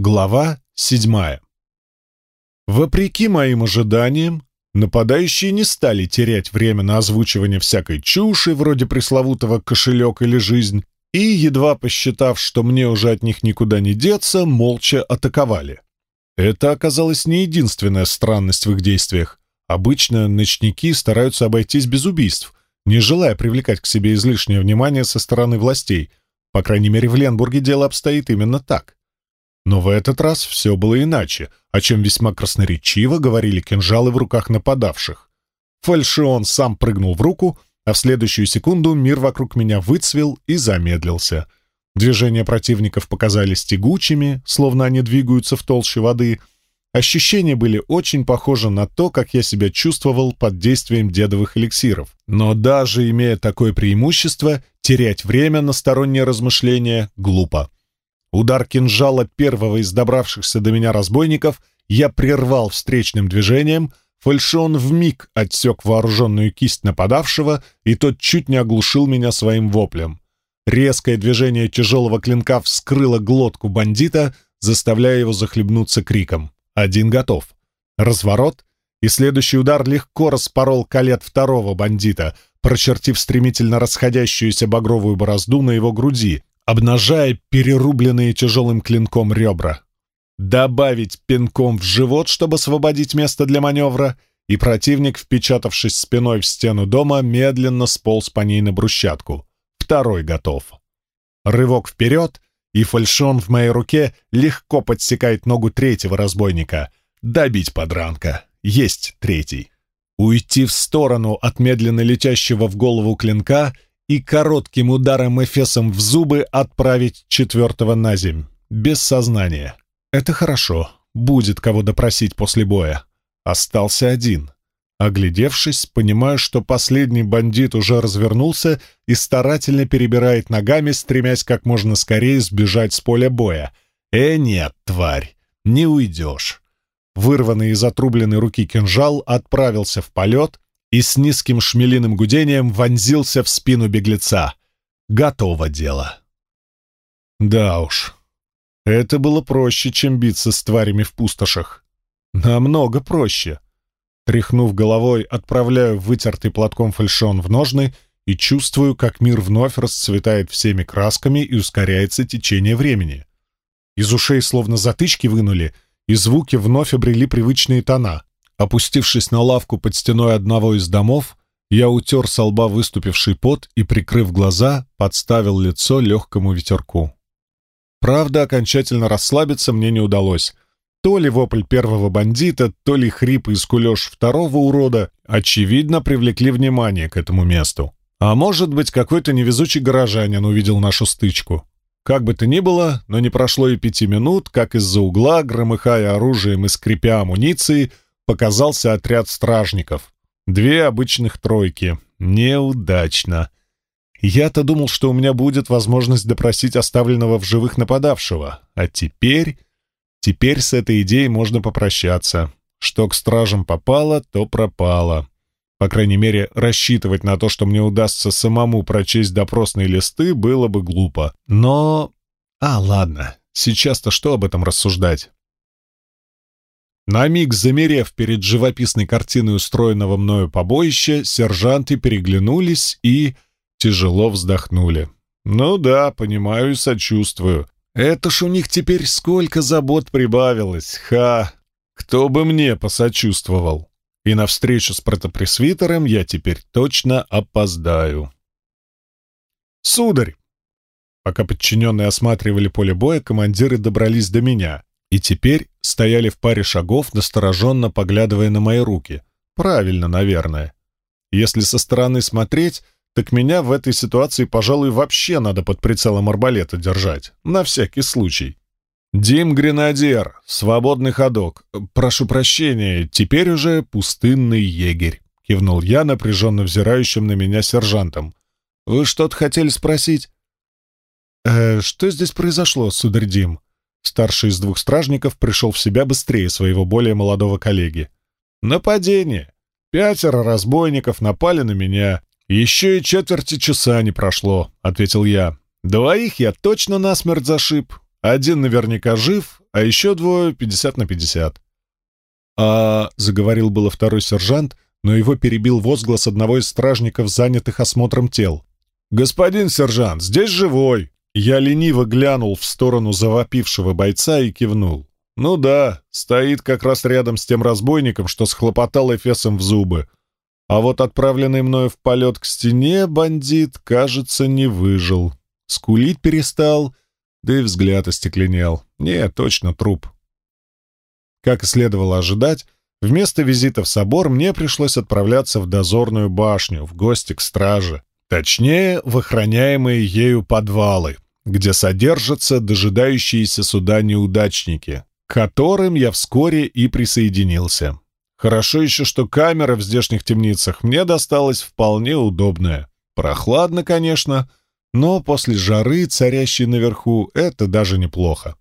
Глава седьмая. Вопреки моим ожиданиям, нападающие не стали терять время на озвучивание всякой чуши, вроде пресловутого «кошелек» или «жизнь», и, едва посчитав, что мне уже от них никуда не деться, молча атаковали. Это оказалась не единственная странность в их действиях. Обычно ночники стараются обойтись без убийств, не желая привлекать к себе излишнее внимание со стороны властей. По крайней мере, в Ленбурге дело обстоит именно так. Но в этот раз все было иначе, о чем весьма красноречиво говорили кинжалы в руках нападавших. Фальшион сам прыгнул в руку, а в следующую секунду мир вокруг меня выцвел и замедлился. Движения противников показались тягучими, словно они двигаются в толще воды. Ощущения были очень похожи на то, как я себя чувствовал под действием дедовых эликсиров. Но даже имея такое преимущество, терять время на сторонние размышления глупо. Удар кинжала первого из добравшихся до меня разбойников я прервал встречным движением, фальшон вмиг отсек вооруженную кисть нападавшего, и тот чуть не оглушил меня своим воплем. Резкое движение тяжелого клинка вскрыло глотку бандита, заставляя его захлебнуться криком. Один готов. Разворот, и следующий удар легко распорол колет второго бандита, прочертив стремительно расходящуюся багровую борозду на его груди, обнажая перерубленные тяжелым клинком ребра. Добавить пинком в живот, чтобы освободить место для маневра, и противник, впечатавшись спиной в стену дома, медленно сполз по ней на брусчатку. Второй готов. Рывок вперед, и фальшон в моей руке легко подсекает ногу третьего разбойника. Добить подранка. Есть третий. Уйти в сторону от медленно летящего в голову клинка — и коротким ударом эфесом в зубы отправить четвертого на земь, без сознания. Это хорошо, будет кого допросить после боя. Остался один. Оглядевшись, понимаю, что последний бандит уже развернулся и старательно перебирает ногами, стремясь как можно скорее сбежать с поля боя. «Э, нет, тварь, не уйдешь!» Вырванный из отрубленной руки кинжал отправился в полет, и с низким шмелиным гудением вонзился в спину беглеца. Готово дело. Да уж, это было проще, чем биться с тварями в пустошах. Намного проще. Тряхнув головой, отправляю вытертый платком фальшон в ножны и чувствую, как мир вновь расцветает всеми красками и ускоряется течение времени. Из ушей словно затычки вынули, и звуки вновь обрели привычные тона — Опустившись на лавку под стеной одного из домов, я утер со лба выступивший пот и, прикрыв глаза, подставил лицо легкому ветерку. Правда, окончательно расслабиться мне не удалось. То ли вопль первого бандита, то ли хрип и скулеж второго урода, очевидно, привлекли внимание к этому месту. А может быть, какой-то невезучий горожанин увидел нашу стычку. Как бы то ни было, но не прошло и пяти минут, как из-за угла, громыхая оружием и скрипя амуницией, показался отряд стражников. Две обычных тройки. Неудачно. Я-то думал, что у меня будет возможность допросить оставленного в живых нападавшего. А теперь... Теперь с этой идеей можно попрощаться. Что к стражам попало, то пропало. По крайней мере, рассчитывать на то, что мне удастся самому прочесть допросные листы, было бы глупо. Но... А, ладно. Сейчас-то что об этом рассуждать? На миг замерев перед живописной картиной устроенного мною побоища, сержанты переглянулись и тяжело вздохнули. «Ну да, понимаю и сочувствую. Это ж у них теперь сколько забот прибавилось, ха! Кто бы мне посочувствовал? И на встречу с протопресвитером я теперь точно опоздаю». «Сударь!» Пока подчиненные осматривали поле боя, командиры добрались до меня — и теперь стояли в паре шагов, настороженно поглядывая на мои руки. Правильно, наверное. Если со стороны смотреть, так меня в этой ситуации, пожалуй, вообще надо под прицелом арбалета держать. На всякий случай. «Дим Гренадер, свободный ходок. Прошу прощения, теперь уже пустынный егерь», — кивнул я напряженно взирающим на меня сержантом. «Вы что-то хотели спросить?» «Э, «Что здесь произошло, сударь Дим?» Старший из двух стражников пришел в себя быстрее своего более молодого коллеги. «Нападение! Пятеро разбойников напали на меня. Еще и четверти часа не прошло», — ответил я. «Двоих я точно насмерть зашиб. Один наверняка жив, а еще двое — пятьдесят на пятьдесят. «А...» — заговорил было второй сержант, но его перебил возглас одного из стражников, занятых осмотром тел. «Господин сержант, здесь живой!» Я лениво глянул в сторону завопившего бойца и кивнул. «Ну да, стоит как раз рядом с тем разбойником, что схлопотал эфесом в зубы. А вот отправленный мною в полет к стене бандит, кажется, не выжил. Скулить перестал, да и взгляд остекленел. Не, точно труп. Как и следовало ожидать, вместо визита в собор мне пришлось отправляться в дозорную башню, в гости к страже. Точнее, в охраняемые ею подвалы, где содержатся дожидающиеся суда неудачники, к которым я вскоре и присоединился. Хорошо еще, что камера в здешних темницах мне досталась вполне удобная. Прохладно, конечно, но после жары, царящей наверху, это даже неплохо.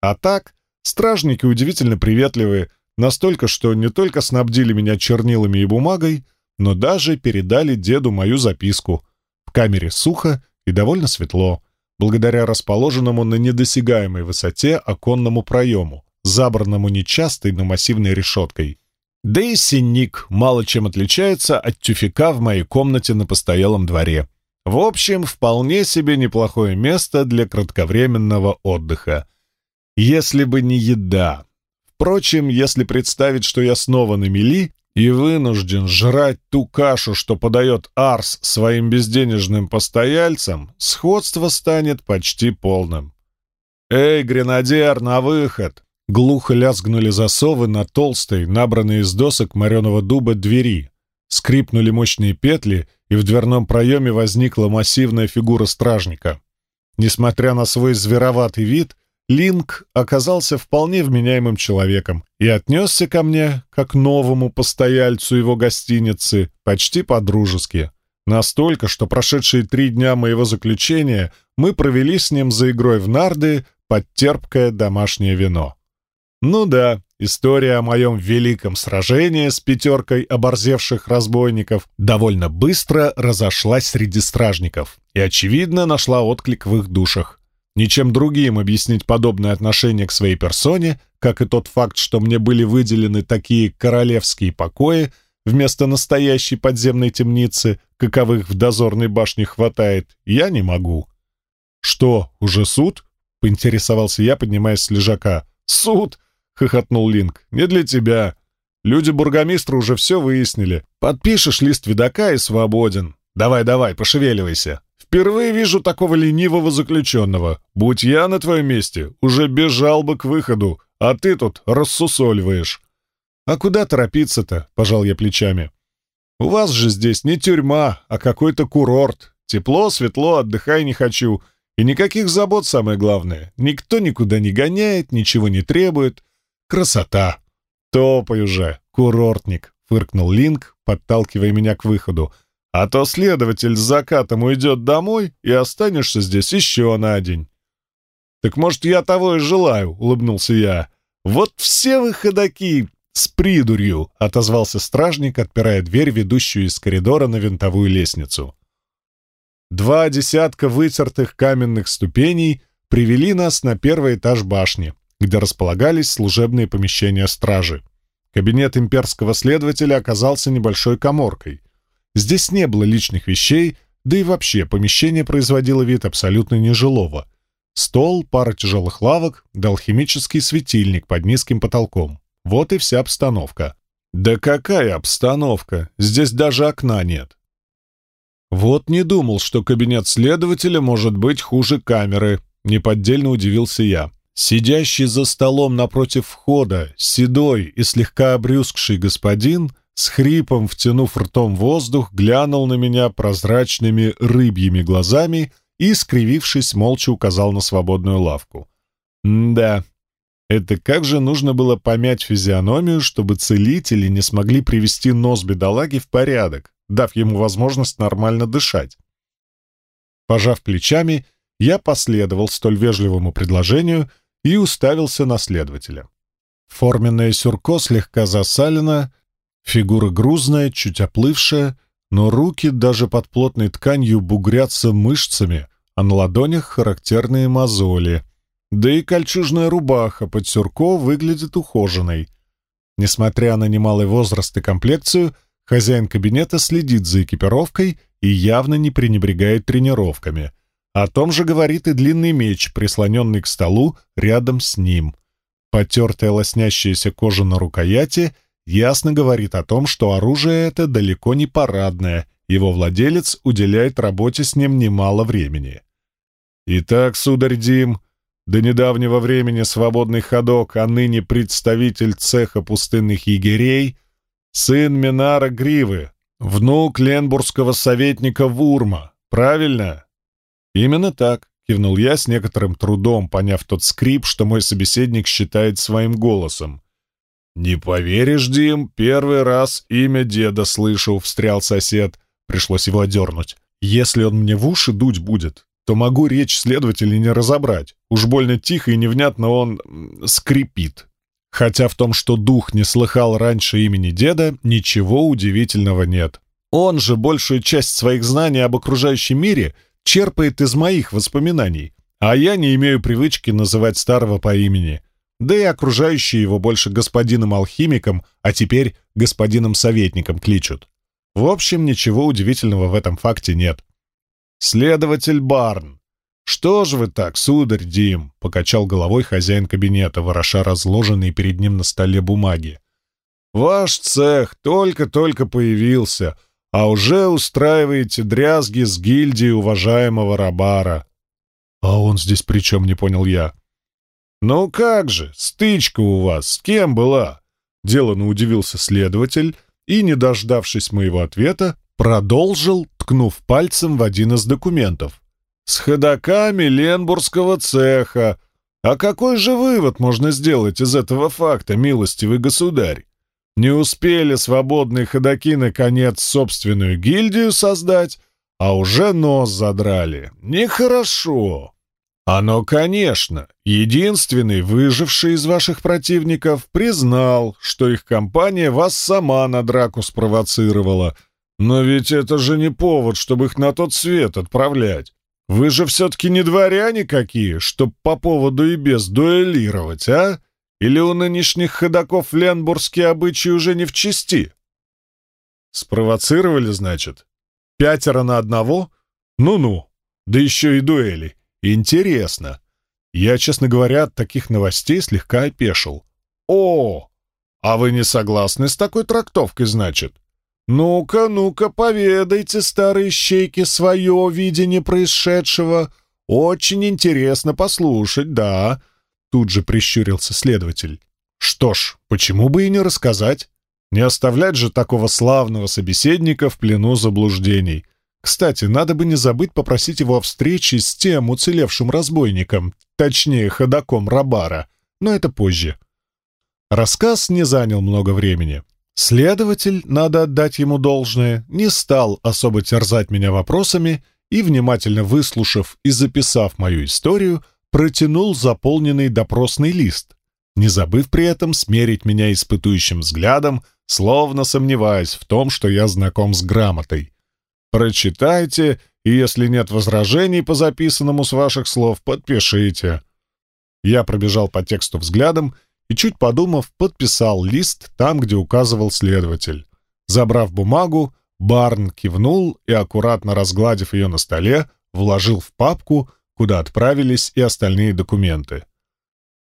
А так, стражники удивительно приветливые, настолько, что не только снабдили меня чернилами и бумагой, но даже передали деду мою записку. В камере сухо и довольно светло, благодаря расположенному на недосягаемой высоте оконному проему, забранному нечастой, но массивной решеткой. Да и синик мало чем отличается от тюфика в моей комнате на постоялом дворе. В общем, вполне себе неплохое место для кратковременного отдыха. Если бы не еда. Впрочем, если представить, что я снова на мели и вынужден жрать ту кашу, что подает Арс своим безденежным постояльцам, сходство станет почти полным. «Эй, гренадер, на выход!» Глухо лязгнули засовы на толстой, набранной из досок мореного дуба двери. Скрипнули мощные петли — и в дверном проеме возникла массивная фигура стражника. Несмотря на свой звероватый вид, Линк оказался вполне вменяемым человеком и отнесся ко мне, как новому постояльцу его гостиницы, почти по-дружески. Настолько, что прошедшие три дня моего заключения мы провели с ним за игрой в нарды под терпкое домашнее вино. Ну да, История о моем великом сражении с пятеркой оборзевших разбойников довольно быстро разошлась среди стражников и, очевидно, нашла отклик в их душах. Ничем другим объяснить подобное отношение к своей персоне, как и тот факт, что мне были выделены такие королевские покои вместо настоящей подземной темницы, каковых в дозорной башне хватает, я не могу. «Что, уже суд?» — поинтересовался я, поднимаясь с лежака. «Суд!» хохотнул Линк. «Не для тебя. Люди бургомистра уже все выяснили. Подпишешь лист видака и свободен. Давай-давай, пошевеливайся. Впервые вижу такого ленивого заключенного. Будь я на твоем месте, уже бежал бы к выходу, а ты тут рассусоливаешь». «А куда торопиться-то?» — пожал я плечами. «У вас же здесь не тюрьма, а какой-то курорт. Тепло, светло, отдыхай не хочу. И никаких забот, самое главное. Никто никуда не гоняет, ничего не требует. Красота! Топай уже, курортник, фыркнул Линк, подталкивая меня к выходу. А то следователь с закатом уйдет домой, и останешься здесь еще на день. Так может, я того и желаю, улыбнулся я. Вот все вы ходаки с придурью, отозвался стражник, отпирая дверь, ведущую из коридора на винтовую лестницу. Два десятка вытертых каменных ступеней привели нас на первый этаж башни где располагались служебные помещения стражи. Кабинет имперского следователя оказался небольшой коморкой. Здесь не было личных вещей, да и вообще помещение производило вид абсолютно нежилого. Стол, пара тяжелых лавок да алхимический светильник под низким потолком. Вот и вся обстановка. Да какая обстановка? Здесь даже окна нет. Вот не думал, что кабинет следователя может быть хуже камеры. Неподдельно удивился я. Сидящий за столом напротив входа, седой и слегка обрюзгший господин, с хрипом втянув ртом воздух, глянул на меня прозрачными рыбьими глазами и, скривившись, молча указал на свободную лавку. да, это как же нужно было помять физиономию, чтобы целители не смогли привести нос бедолаги в порядок, дав ему возможность нормально дышать. Пожав плечами, я последовал столь вежливому предложению и уставился на следователя. Форменное сюрко слегка засалено, фигура грузная, чуть оплывшая, но руки даже под плотной тканью бугрятся мышцами, а на ладонях характерные мозоли. Да и кольчужная рубаха под сюрко выглядит ухоженной. Несмотря на немалый возраст и комплекцию, хозяин кабинета следит за экипировкой и явно не пренебрегает тренировками. О том же говорит и длинный меч, прислоненный к столу рядом с ним. Потертая лоснящаяся кожа на рукояти ясно говорит о том, что оружие это далеко не парадное, его владелец уделяет работе с ним немало времени. «Итак, сударь Дим, до недавнего времени свободный ходок, а ныне представитель цеха пустынных егерей, сын Минара Гривы, внук ленбургского советника Вурма, правильно?» «Именно так», — кивнул я с некоторым трудом, поняв тот скрип, что мой собеседник считает своим голосом. «Не поверишь, Дим, первый раз имя деда слышу», — встрял сосед. Пришлось его одернуть. «Если он мне в уши дуть будет, то могу речь следователя не разобрать. Уж больно тихо и невнятно он скрипит». Хотя в том, что дух не слыхал раньше имени деда, ничего удивительного нет. Он же большую часть своих знаний об окружающем мире — черпает из моих воспоминаний, а я не имею привычки называть старого по имени. Да и окружающие его больше господином-алхимиком, а теперь господином-советником кличут. В общем, ничего удивительного в этом факте нет. «Следователь Барн, что ж вы так, сударь Дим?» — покачал головой хозяин кабинета, вороша разложенные перед ним на столе бумаги. «Ваш цех только-только появился, а уже устраиваете дрязги с гильдией уважаемого Рабара. А он здесь при чем, не понял я. Ну как же, стычка у вас с кем была? Делано удивился следователь и, не дождавшись моего ответа, продолжил, ткнув пальцем в один из документов. С ходаками Ленбургского цеха. А какой же вывод можно сделать из этого факта, милостивый государь? Не успели свободные ходаки наконец собственную гильдию создать, а уже нос задрали. Нехорошо. Оно, конечно, единственный выживший из ваших противников признал, что их компания вас сама на драку спровоцировала. Но ведь это же не повод, чтобы их на тот свет отправлять. Вы же все-таки не дворяне какие, чтоб по поводу и без дуэлировать, а? Или у нынешних ходаков ленбургские обычаи уже не в чести? Спровоцировали, значит? Пятеро на одного? Ну-ну, да еще и дуэли. Интересно. Я, честно говоря, от таких новостей слегка опешил. О, а вы не согласны с такой трактовкой, значит? Ну-ка, ну-ка, поведайте, старые щейки, свое видение происшедшего. Очень интересно послушать, да. Тут же прищурился следователь. Что ж, почему бы и не рассказать? Не оставлять же такого славного собеседника в плену заблуждений. Кстати, надо бы не забыть попросить его о встрече с тем уцелевшим разбойником, точнее, ходаком Рабара, но это позже. Рассказ не занял много времени. Следователь, надо отдать ему должное, не стал особо терзать меня вопросами и, внимательно выслушав и записав мою историю, протянул заполненный допросный лист, не забыв при этом смерить меня испытующим взглядом, словно сомневаясь в том, что я знаком с грамотой. «Прочитайте, и если нет возражений по записанному с ваших слов, подпишите». Я пробежал по тексту взглядом и, чуть подумав, подписал лист там, где указывал следователь. Забрав бумагу, Барн кивнул и, аккуратно разгладив ее на столе, вложил в папку — куда отправились и остальные документы.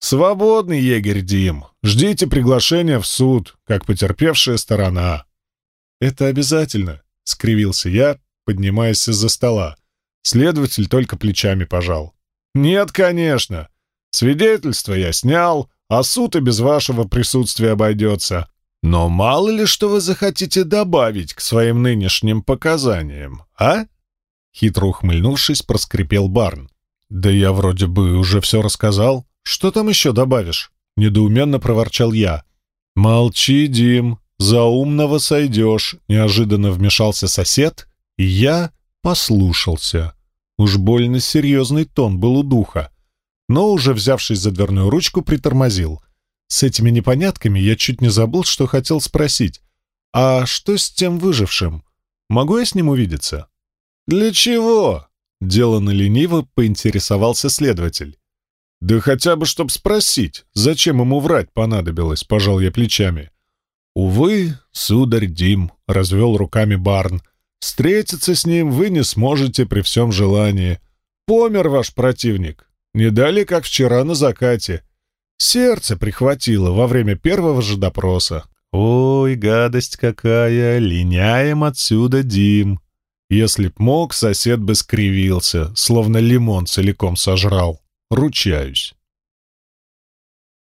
«Свободный егерь Дим. Ждите приглашения в суд, как потерпевшая сторона». «Это обязательно», — скривился я, поднимаясь из-за стола. Следователь только плечами пожал. «Нет, конечно. Свидетельство я снял, а суд и без вашего присутствия обойдется. Но мало ли что вы захотите добавить к своим нынешним показаниям, а?» Хитро ухмыльнувшись, проскрипел Барн. «Да я вроде бы уже все рассказал. Что там еще добавишь?» — недоуменно проворчал я. «Молчи, Дим, за умного сойдешь», — неожиданно вмешался сосед, и я послушался. Уж больно серьезный тон был у духа. Но, уже взявшись за дверную ручку, притормозил. С этими непонятками я чуть не забыл, что хотел спросить. «А что с тем выжившим? Могу я с ним увидеться?» «Для чего?» Деланно лениво поинтересовался следователь. Да хотя бы, чтоб спросить, зачем ему врать понадобилось, пожал я плечами. Увы, сударь Дим, развел руками Барн. Встретиться с ним вы не сможете при всем желании. Помер ваш противник. Не дали, как вчера на закате. Сердце прихватило во время первого же допроса. Ой, гадость какая, линяем отсюда, Дим. Если б мог, сосед бы скривился, словно лимон целиком сожрал. Ручаюсь.